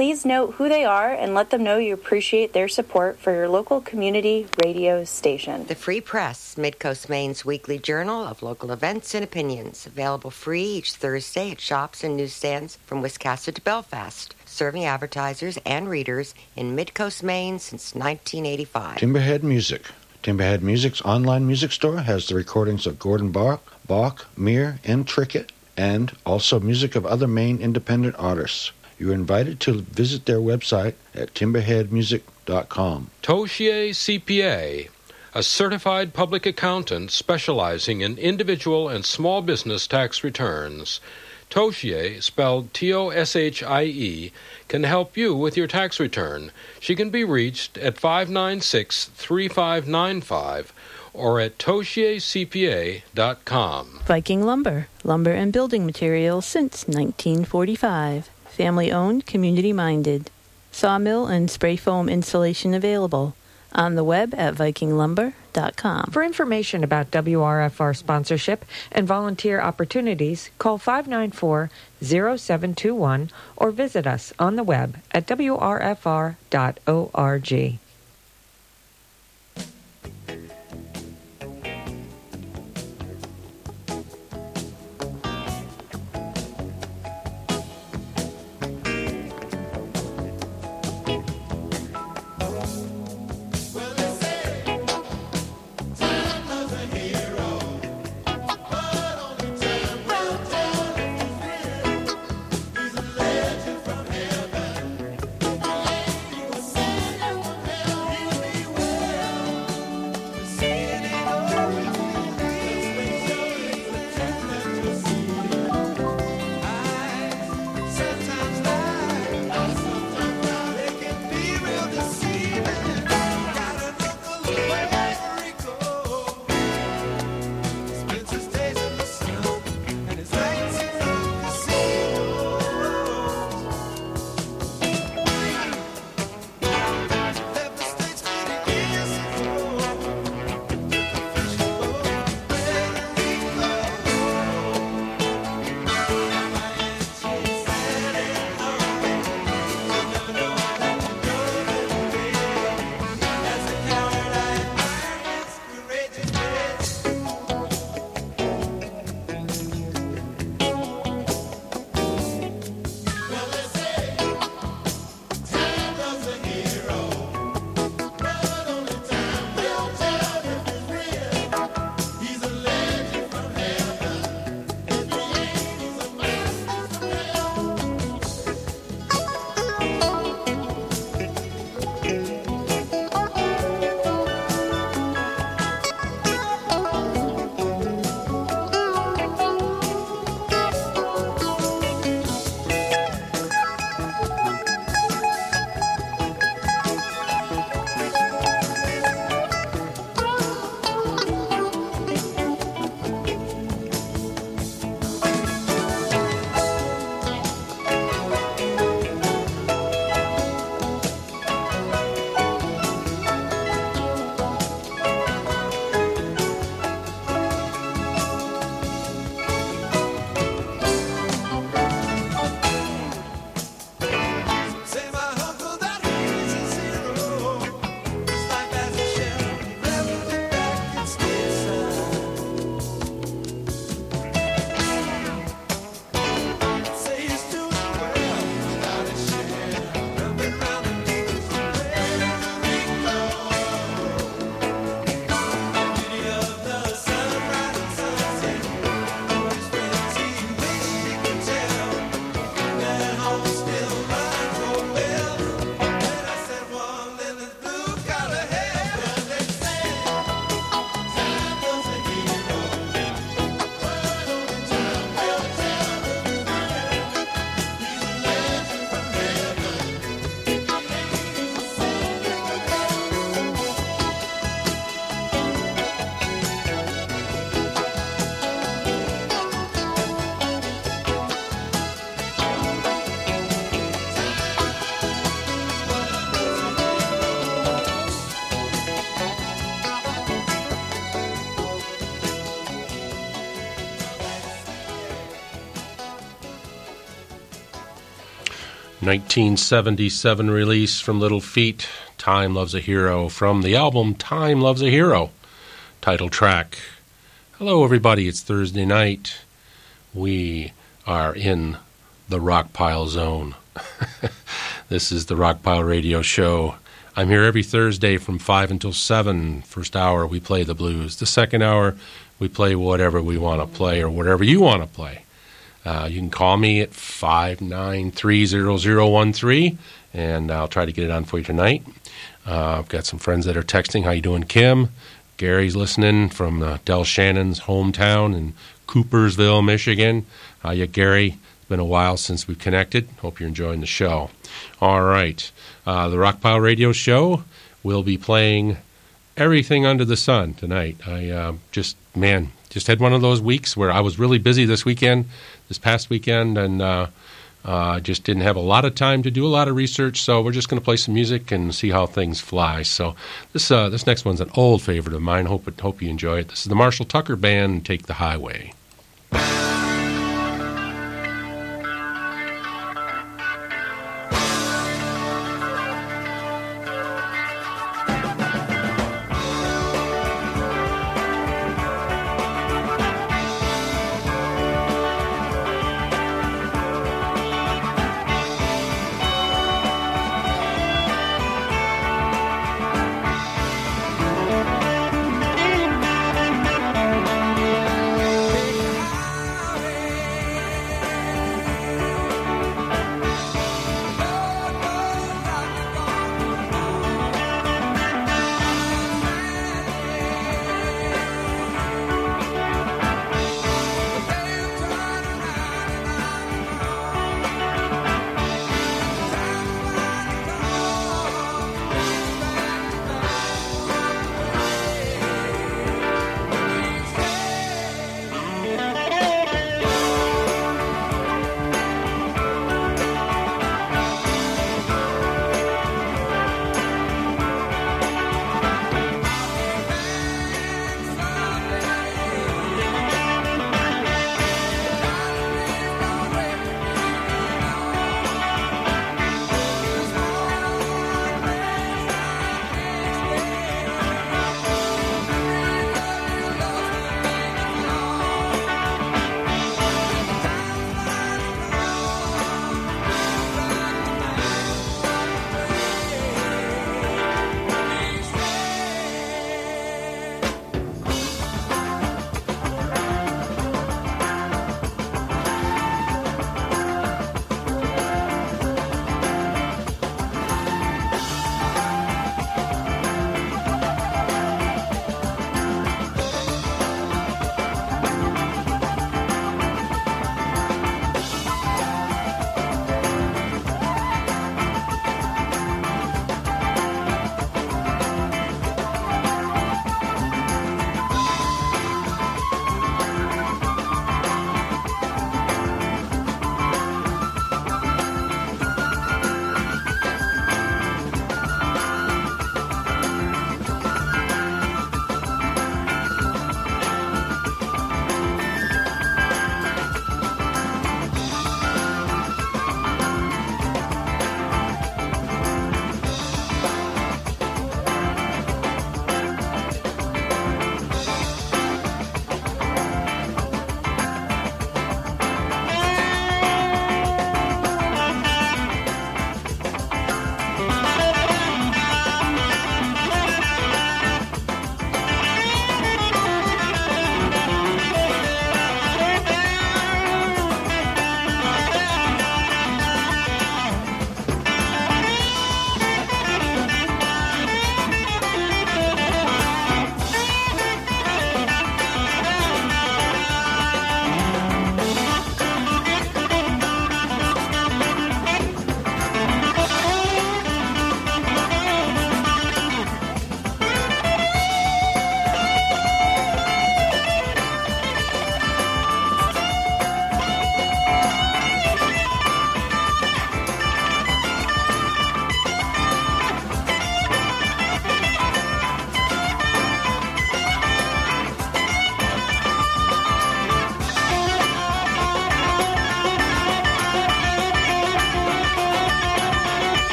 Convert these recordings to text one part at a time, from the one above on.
Please note who they are and let them know you appreciate their support for your local community radio station. The Free Press, Midcoast Maine's weekly journal of local events and opinions, available free each Thursday at shops and newsstands from Wiscasset to Belfast, serving advertisers and readers in Midcoast Maine since 1985. Timberhead Music. Timberhead Music's online music store has the recordings of Gordon Bok, Bok, Muir, and Trickett, and also music of other Maine independent artists. You are invited to visit their website at timberheadmusic.com. Toshier CPA, a certified public accountant specializing in individual and small business tax returns. Toshier, spelled T O S H I E, can help you with your tax return. She can be reached at 596 3595 or at toshiercpa.com. Viking Lumber, lumber and building materials since 1945. Family owned, community minded. Sawmill and spray foam insulation available. On the web at vikinglumber.com. For information about WRFR sponsorship and volunteer opportunities, call 594 0721 or visit us on the web at wrfr.org. 1977 release from Little Feat, Time Loves a Hero, from the album Time Loves a Hero, title track. Hello, everybody, it's Thursday night. We are in the Rockpile Zone. this is the Rockpile Radio Show. I'm here every Thursday from 5 until 7. First hour, we play the blues. The second hour, we play whatever we want to play or whatever you want to play. Uh, you can call me at 5930013 and I'll try to get it on for you tonight. Uh, I've got some friends that are texting. How you doing, Kim? Gary's listening from uh, Del Shannon's hometown in Coopersville, Michigan. How you, Gary? It's been a while since we've connected. Hope you're enjoying the show. All right. Uh, the Rockpile Radio Show will be playing everything under the sun tonight. I just, man, just had one of those weeks where I was really busy this weekend this past weekend, and uh, uh, just didn't have a lot of time to do a lot of research. So we're just going to play some music and see how things fly. So this uh, this next one's an old favorite of mine. Hope it, hope you enjoy it. This is the Marshall Tucker Band. Take the Highway.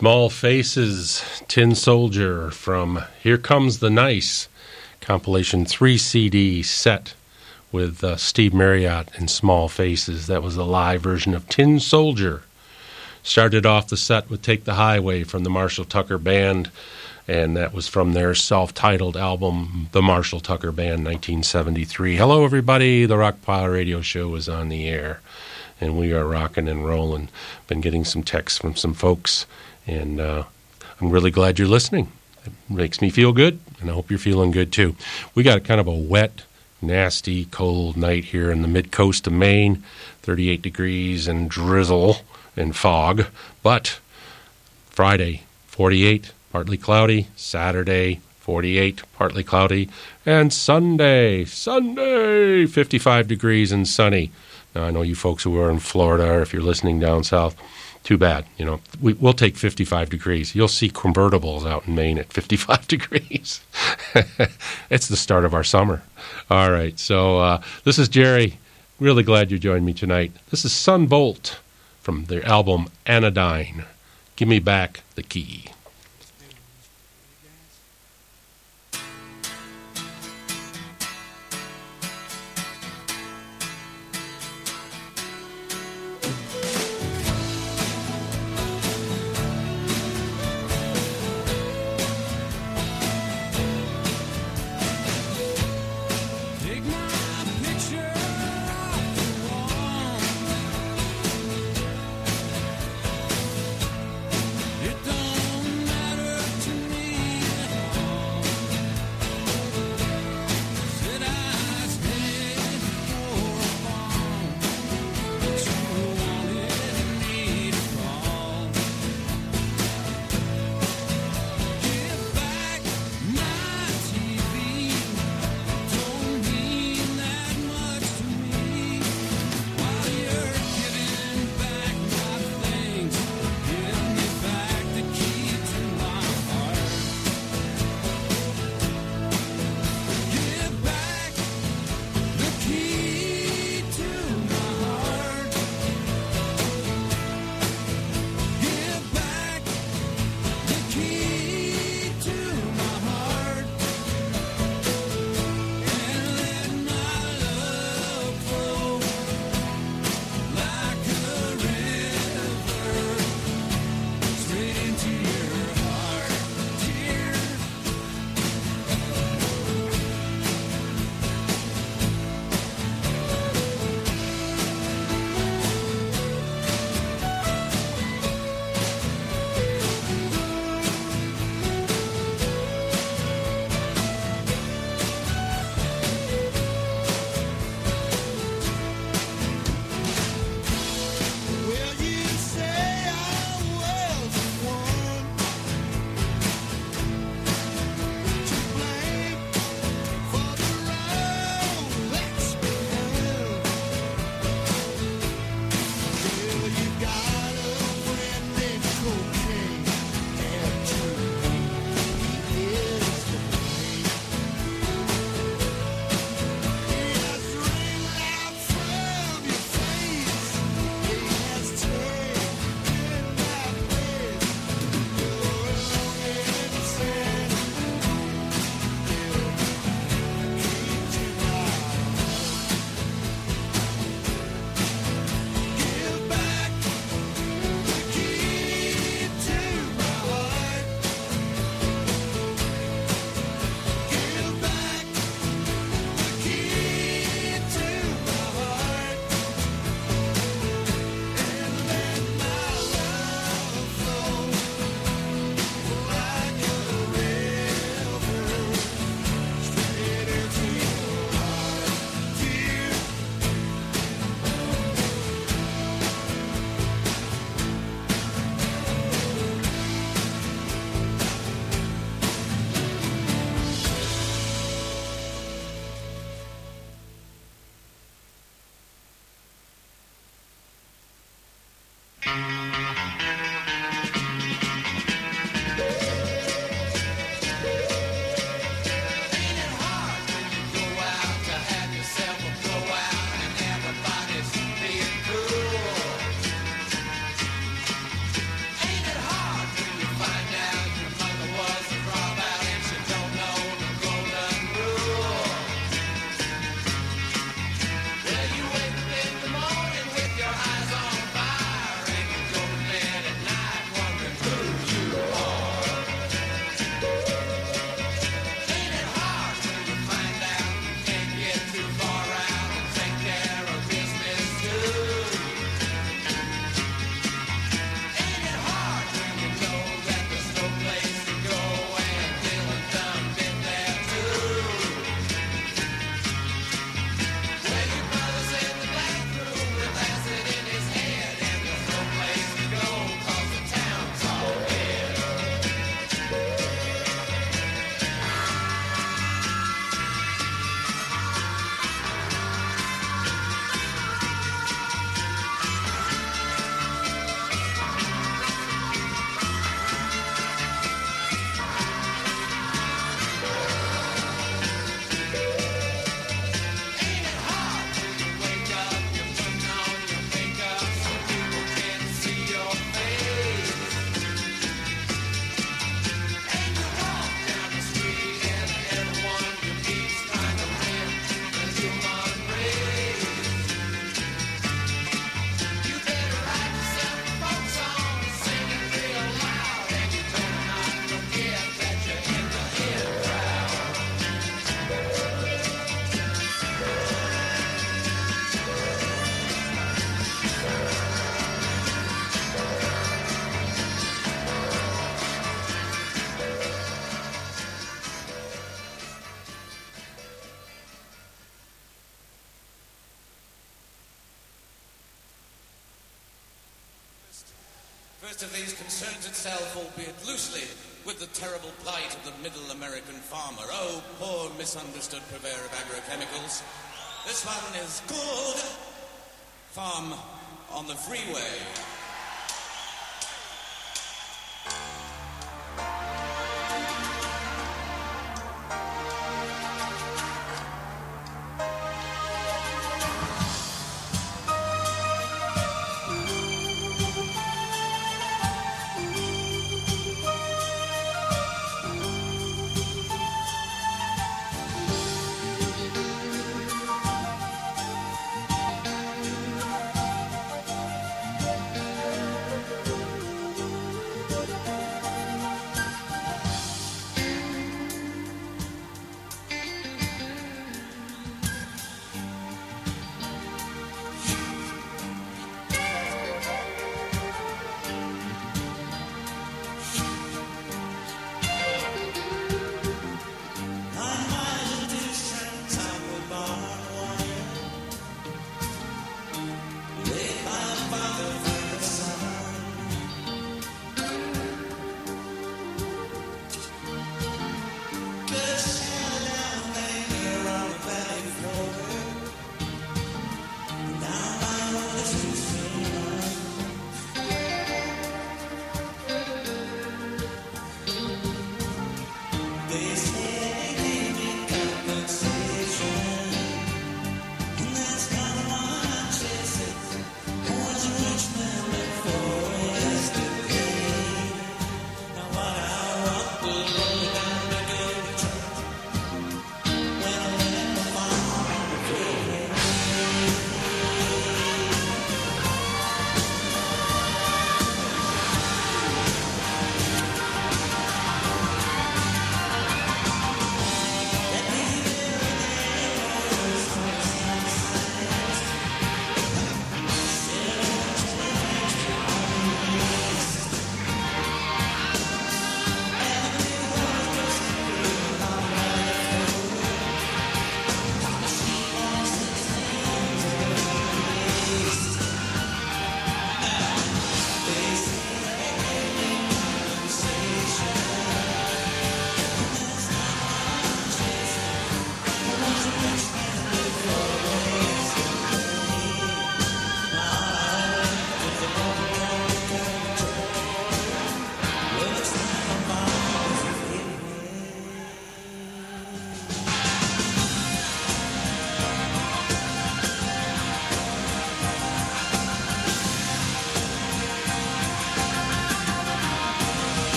Small Faces, Tin Soldier from Here Comes the Nice, compilation 3 CD set with uh, Steve Marriott and Small Faces. That was a live version of Tin Soldier. Started off the set with Take the Highway from the Marshall Tucker Band, and that was from their self titled album, The Marshall Tucker Band, 1973. Hello, everybody. The Rockpile Radio Show is on the air, and we are rocking and rolling. Been getting some texts from some folks and uh, I'm really glad you're listening. It makes me feel good, and I hope you're feeling good too. We got kind of a wet, nasty, cold night here in the mid coast of Maine 38 degrees and drizzle and fog. But Friday, 48, partly cloudy. Saturday, 48, partly cloudy. And Sunday, Sunday, 55 degrees and sunny. Now, I know you folks who are in Florida, or if you're listening down south, too bad. You know, we, we'll take 55 degrees. You'll see convertibles out in Maine at 55 degrees. it's the start of our summer. All right, so uh, this is Jerry. Really glad you joined me tonight. This is Son Volt from their album Anodyne. Give me back the key. Is called Farm on the Freeway.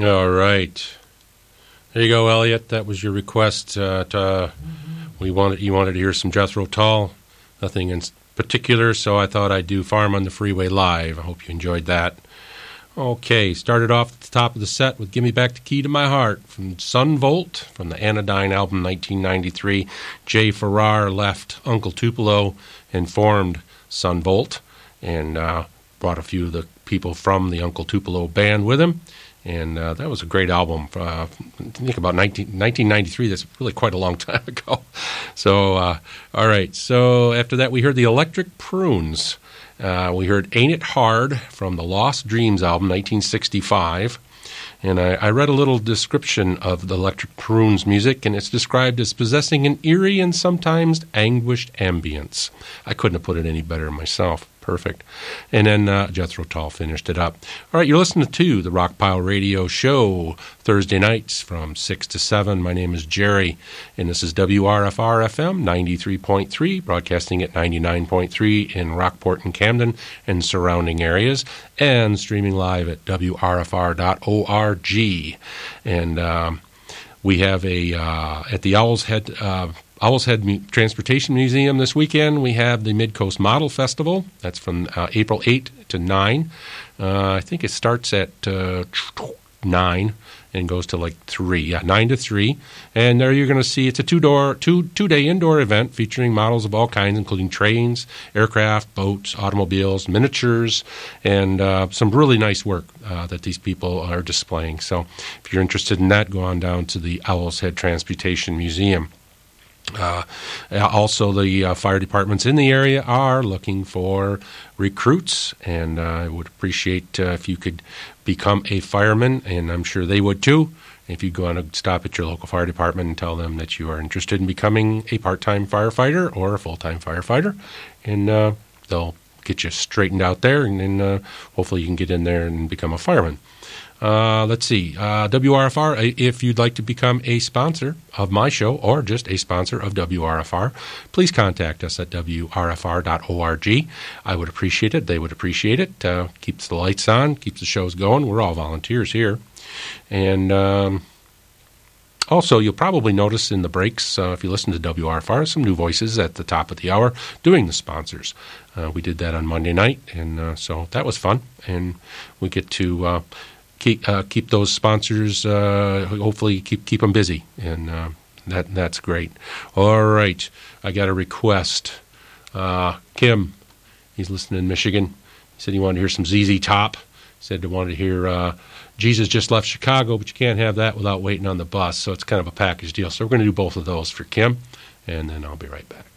All right. There you go, Elliot. That was your request. Uh, we wanted you wanted to hear some Jethro Tull. Nothing in particular, so I thought I'd do Farm on the Freeway live. I hope you enjoyed that. Okay, started off at the top of the set with Gimme Back the Key to My Heart from Son Volt from the Anodyne album 1993. Jay Farrar left Uncle Tupelo and formed Son Volt and uh, brought a few of the people from the Uncle Tupelo band with him. And uh, that was a great album. Uh, I think about 19, 1993. That's really quite a long time ago. So, uh, all right. So after that, we heard the Electric Prunes. We heard Ain't It Hard from the Lost Dreams album, 1965. And I, I, read a little description of the Electric Prunes music, and it's described as possessing an eerie and sometimes anguished ambience. I couldn't have put it any better myself. Perfect. And then uh, Jethro Tull finished it up. All right, you're listening to the Rockpile Radio Show Thursday nights from 6 to 7. My name is Jerry, and this is WRFR FM 93.3, broadcasting at 99.3 in Rockport and Camden and surrounding areas, and streaming live at WRFR.org. And um, we have a, uh, at the Owl's Head uh, Owl's Head Transportation Museum this weekend. We have the Mid Coast Model Festival. That's from uh, April 8 to 9. Uh, I think it starts at uh, 9 and goes to like 3. Yeah, 9 to 3. And there you're going to see it's a two door, two, two day indoor event featuring models of all kinds, including trains, aircraft, boats, automobiles, miniatures, and some really nice work that these people are displaying. So if you're interested in that, go on down to the Owl's Head Transportation Museum. Uh, also, the uh, fire departments in the area are looking for recruits, and uh, I would appreciate uh, if you could become a fireman, and I'm sure they would too. If you go on a stop at your local fire department and tell them that you are interested in becoming a part time firefighter or a full time firefighter, and they'll get you straightened out there, and then uh, hopefully you can get in there and become a fireman. Uh, let's see. Uh, WRFR, if you'd like to become a sponsor of my show or just a sponsor of WRFR, please contact us at WRFR.org. I would appreciate it. They would appreciate it. Uh, keeps the lights on, keeps the shows going. We're all volunteers here. And um, also, you'll probably notice in the breaks, uh, if you listen to WRFR, some new voices at the top of the hour doing the sponsors. Uh, we did that on Monday night, and uh, so that was fun. And we get to keep uh, keep those sponsors. Uh, hopefully, keep keep them busy, and uh, that that's great. All right, I got a request. Kim, he's listening in Michigan. He said he wanted to hear some ZZ Top. He said he wanted to hear Jesus just left Chicago, but you can't have that without waiting on the bus. So it's kind of a package deal. So we're going to do both of those for Kim, and then I'll be right back.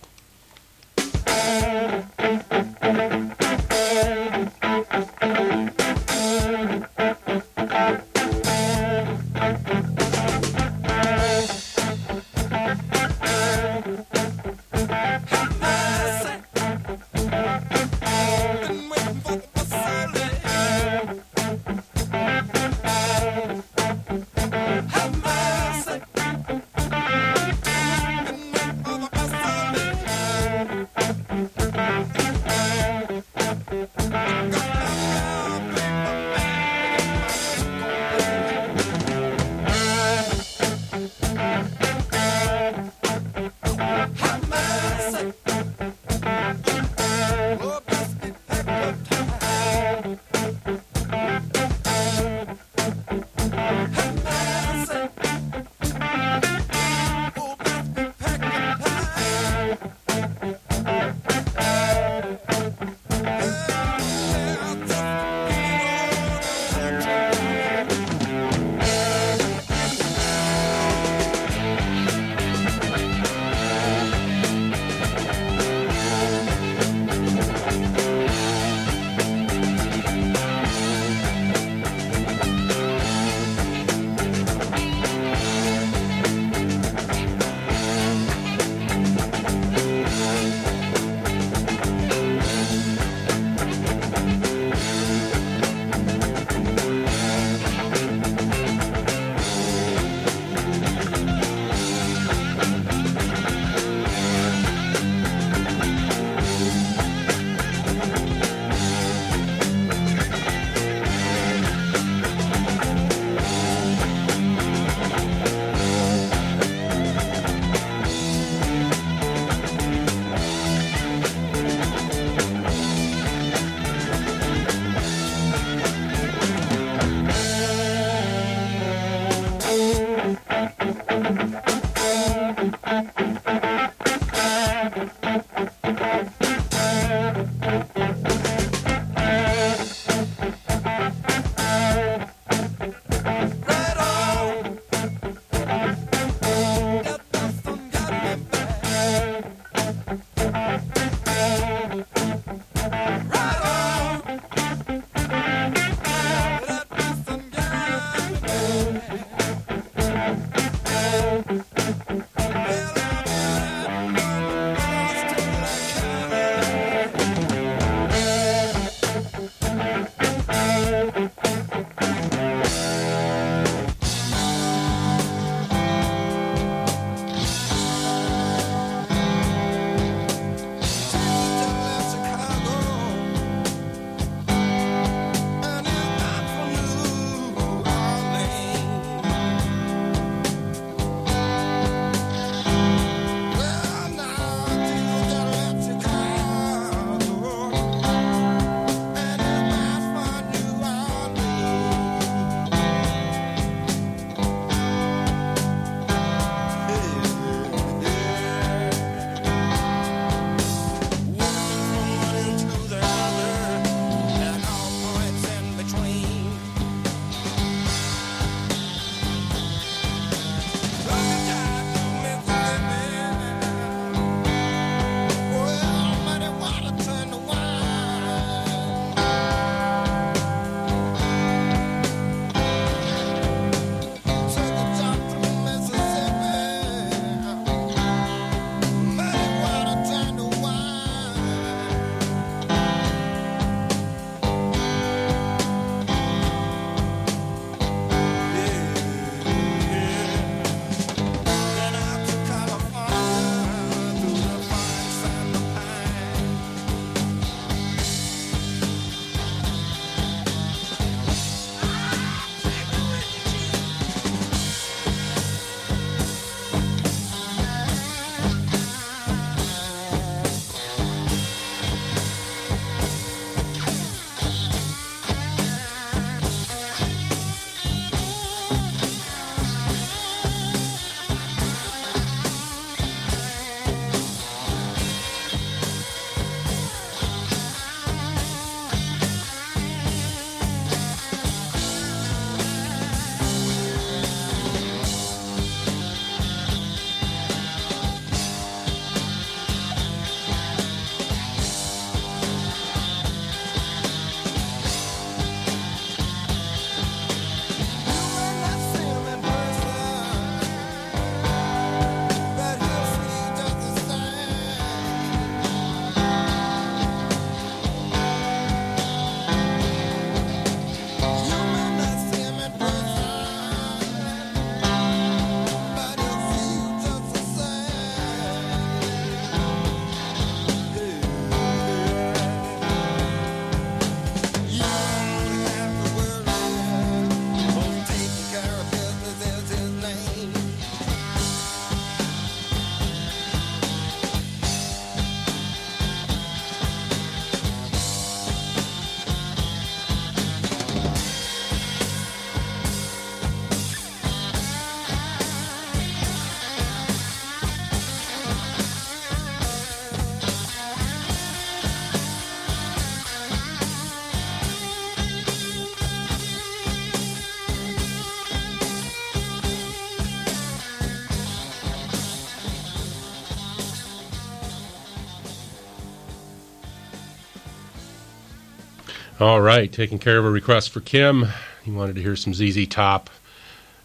All right, taking care of a request for Kim. He wanted to hear some ZZ Top,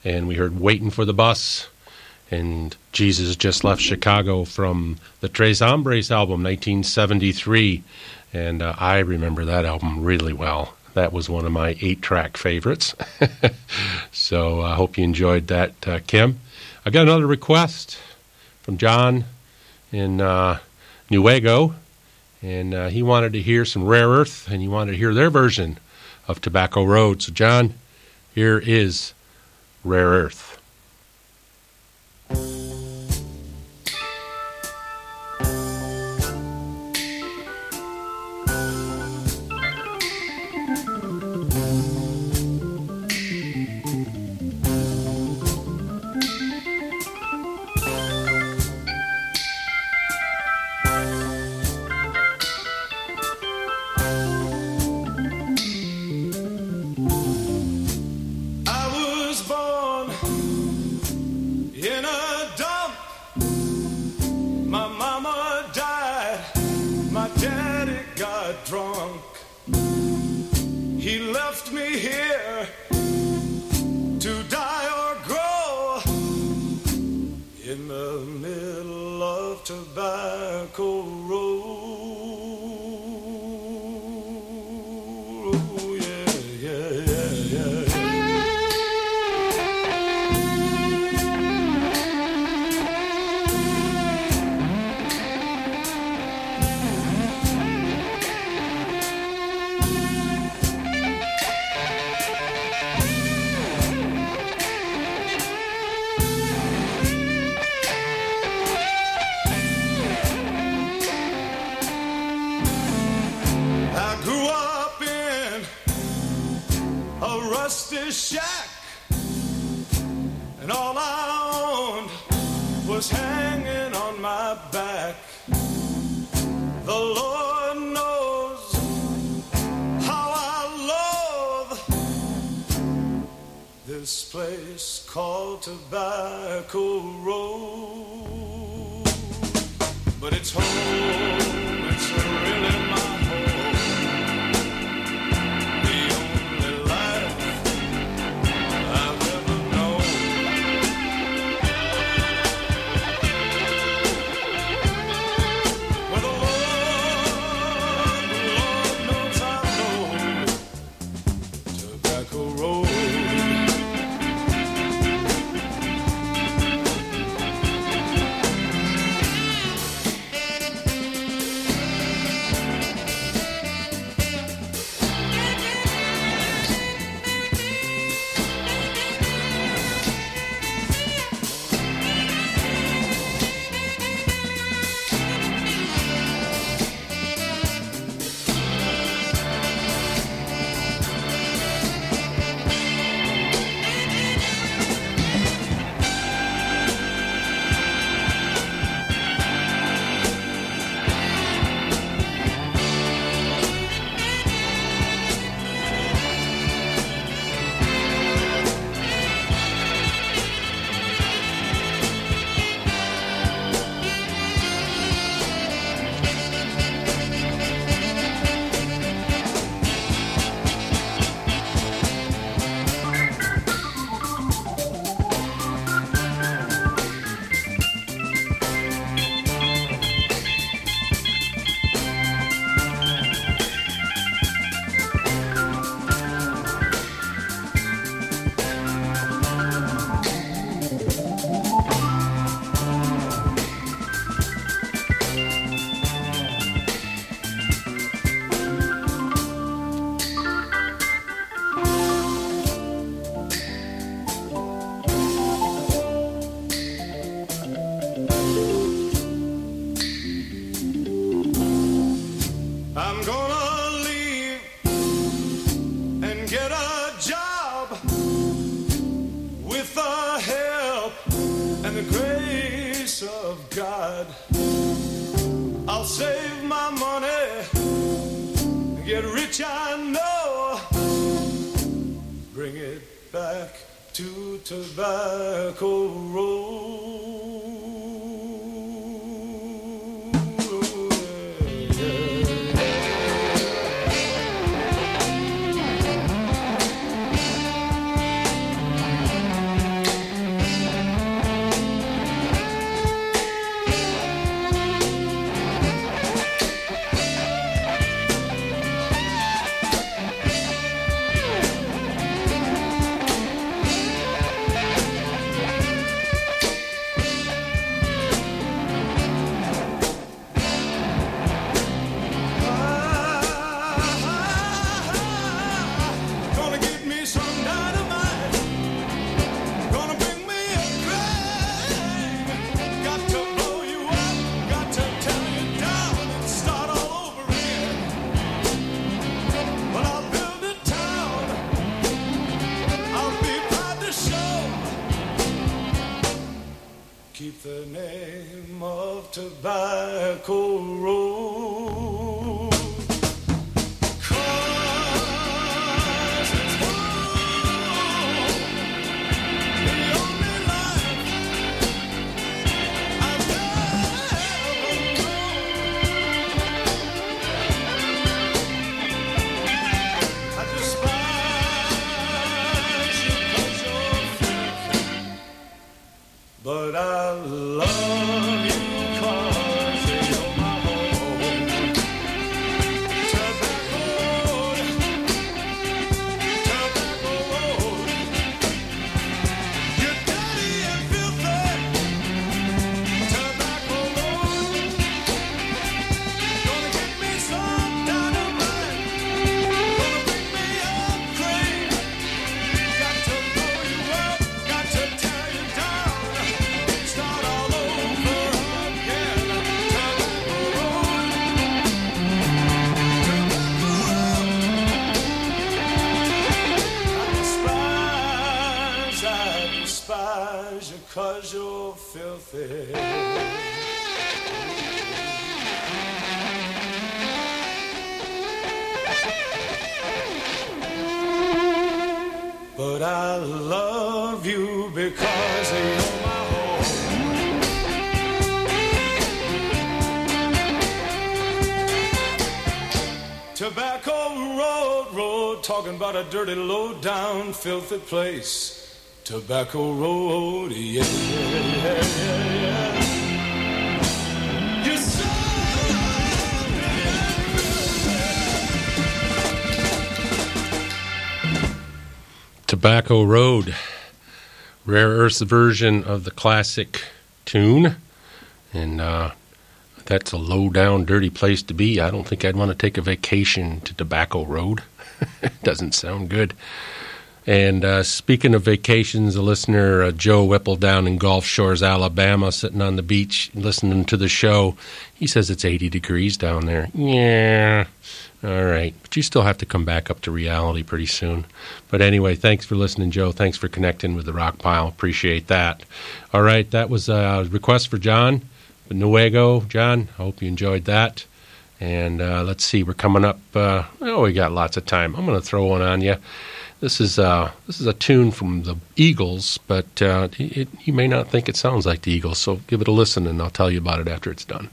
and we heard Waiting for the Bus, and Jesus Just Left Chicago from the Tres Hombres album, 1973. And uh, I remember that album really well. That was one of my eight track favorites. so I hope you enjoyed that, uh, Kim. I got another request from John in uh, Newaygo and uh, he wanted to hear some Rare Earth, and he wanted to hear their version of Tobacco Road. So, John, here is Rare Earth. Place called Tobacco Road. But it's home, dirty, low down, filthy place. Tobacco Road, yeah, yeah, yeah, yeah. Tobacco Road, Rare Earth's version of the classic tune. And uh, that's a low down, dirty place to be. I don't think I'd want to take a vacation to Tobacco Road. Doesn't sound good. And uh, speaking of vacations, a listener, uh, Joe Whipple, down in Gulf Shores, Alabama, sitting on the beach listening to the show, he says it's 80 degrees down there. Yeah. All right. But you still have to come back up to reality pretty soon. But anyway, thanks for listening, Joe. Thanks for connecting with the Rockpile. Appreciate that. All right. That was a request for John Newaygo. John, I hope you enjoyed that. And uh, let's see, we're coming up. Uh, oh, we got lots of time. I'm going to throw one on you. This is uh, this is a tune from the Eagles, but it, you may not think it sounds like the Eagles. So give it a listen, and I'll tell you about it after it's done.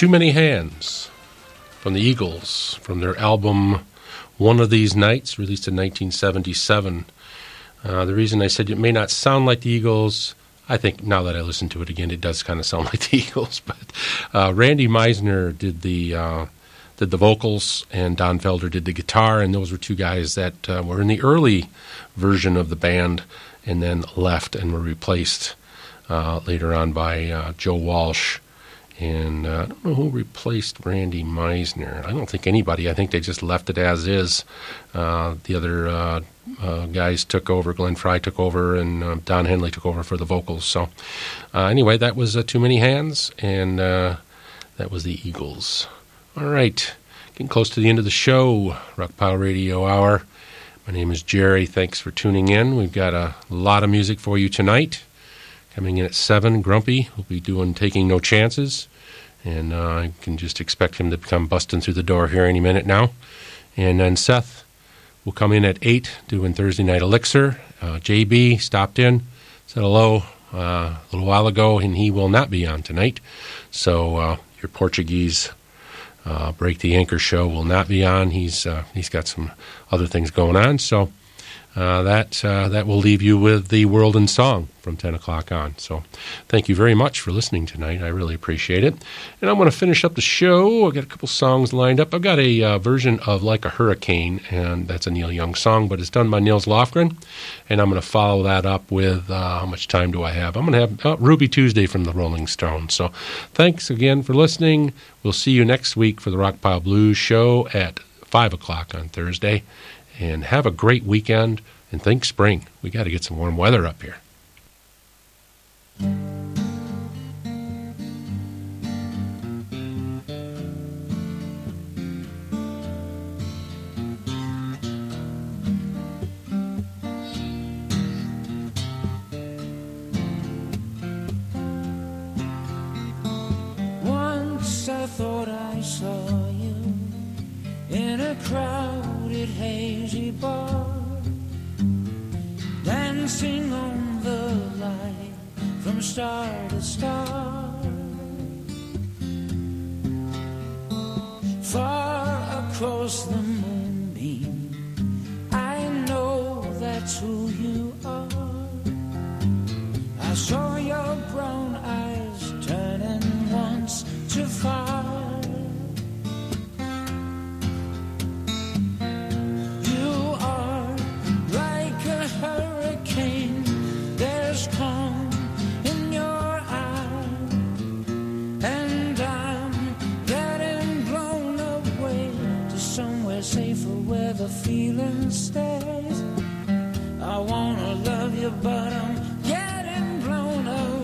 Too Many Hands from the Eagles from their album One of These Nights, released in 1977. Uh, the reason I said it may not sound like the Eagles, I think now that I listen to it again, it does kind of sound like the Eagles. But uh, Randy Meisner did the uh, did the vocals, and Don Felder did the guitar, and those were two guys that were in the early version of the band, and then left and were replaced uh, later on by Joe Walsh. And uh, I don't know who replaced Randy Meisner. I don't think anybody. I think they just left it as is. Uh, the other uh, uh, guys took over. Glenn Frey took over, and Don Henley took over for the vocals. So, anyway, that was Too Many Hands, and that was the Eagles. All right, getting close to the end of the show. Rockpile Radio Hour. My name is Jerry. Thanks for tuning in. We've got a lot of music for you tonight. Coming in at 7, Grumpy We'll be doing Taking No Chances. And uh, I can just expect him to come busting through the door here any minute now. And then Seth will come in at 8 doing Thursday Night Elixir. Uh, JB stopped in, said hello uh, a little while ago, and he will not be on tonight. So your Portuguese Break the Anchor show will not be on. He's, he's got some other things going on. So uh, that, uh, that will leave you with the World in Song from 10 o'clock on. So thank you very much for listening tonight. I really appreciate it. And I'm going to finish up the show. I've got a couple songs lined up. I've got a uh, version of Like a Hurricane, and that's a Neil Young song, but it's done by Nils Lofgren. And I'm going to follow that up with uh, how much time do I have? I'm going to have Ruby Tuesday from the Rolling Stones. So thanks again for listening. We'll see you next week for the Rockpile Blues show at 5 o'clock on Thursday. And have a great weekend. And think spring. We got to get some warm weather up here. Star to star. Far across the moonbeam, I know that's who you are. I saw feeling stays. I wanna love you, but I'm getting blown away.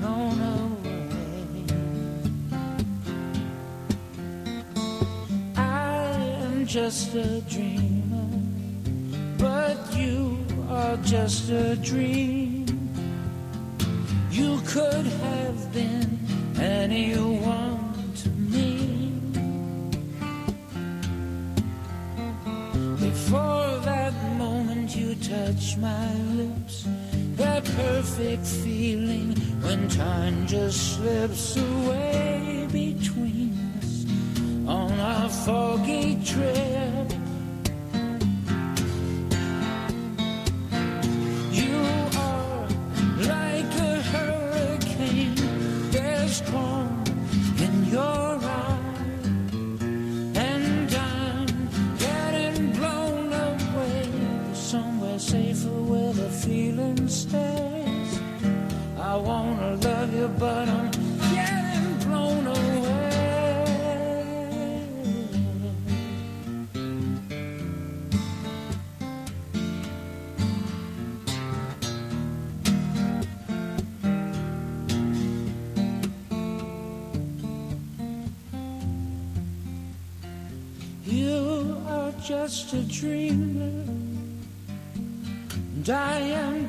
Blown away. I am just a dreamer, just a dream. You could have been anyone to me. Before that moment you touched my lips, that perfect feeling when time just slips away between us on a foggy trip.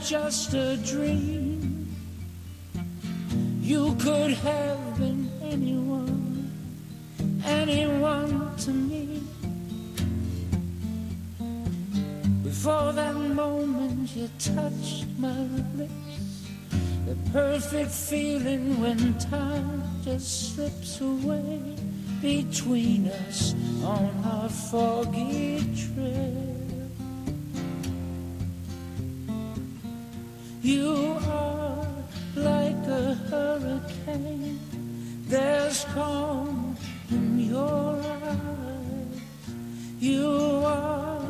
just a dream. You could have been anyone, anyone to me. Before that moment, you touched my lips. The perfect feeling when time just slips away between us on our foggy trail. You are like a hurricane. There's calm in your eyes. You are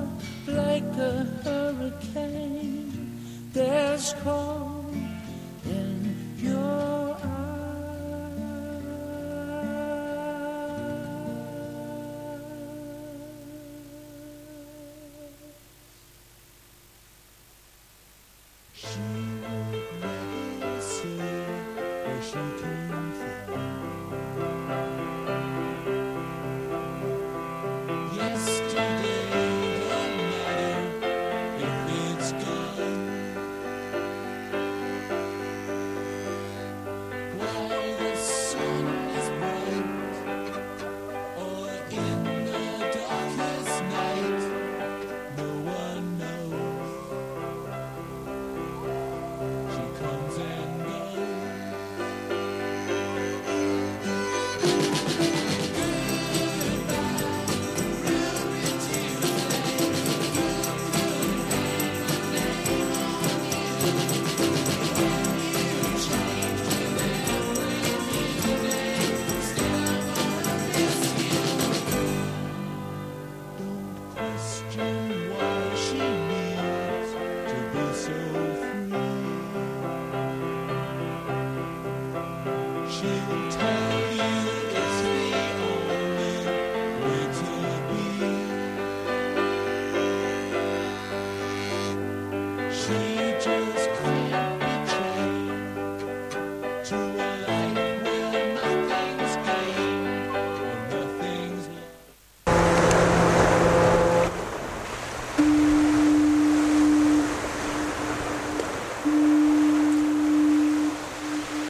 like a hurricane. There's calm